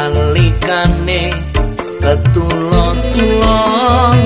alikane ketulon-tulon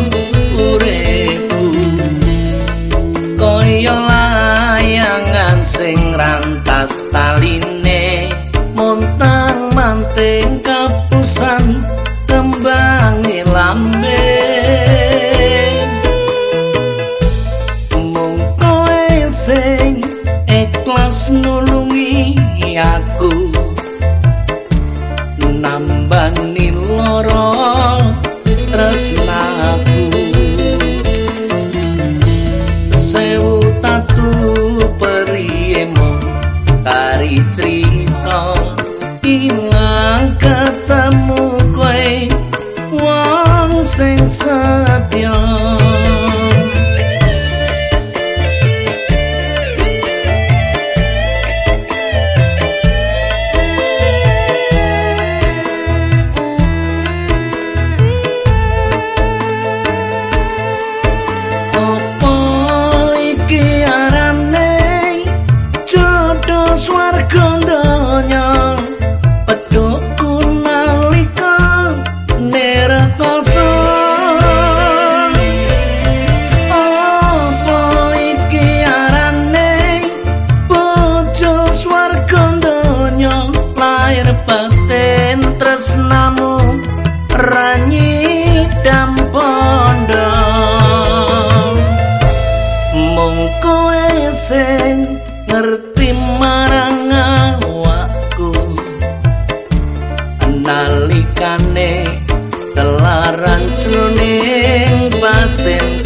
sing sabya lair batin tresnamu ranyi dam mung kowe sing ngerti marang awakku nalikane telaran jroning batin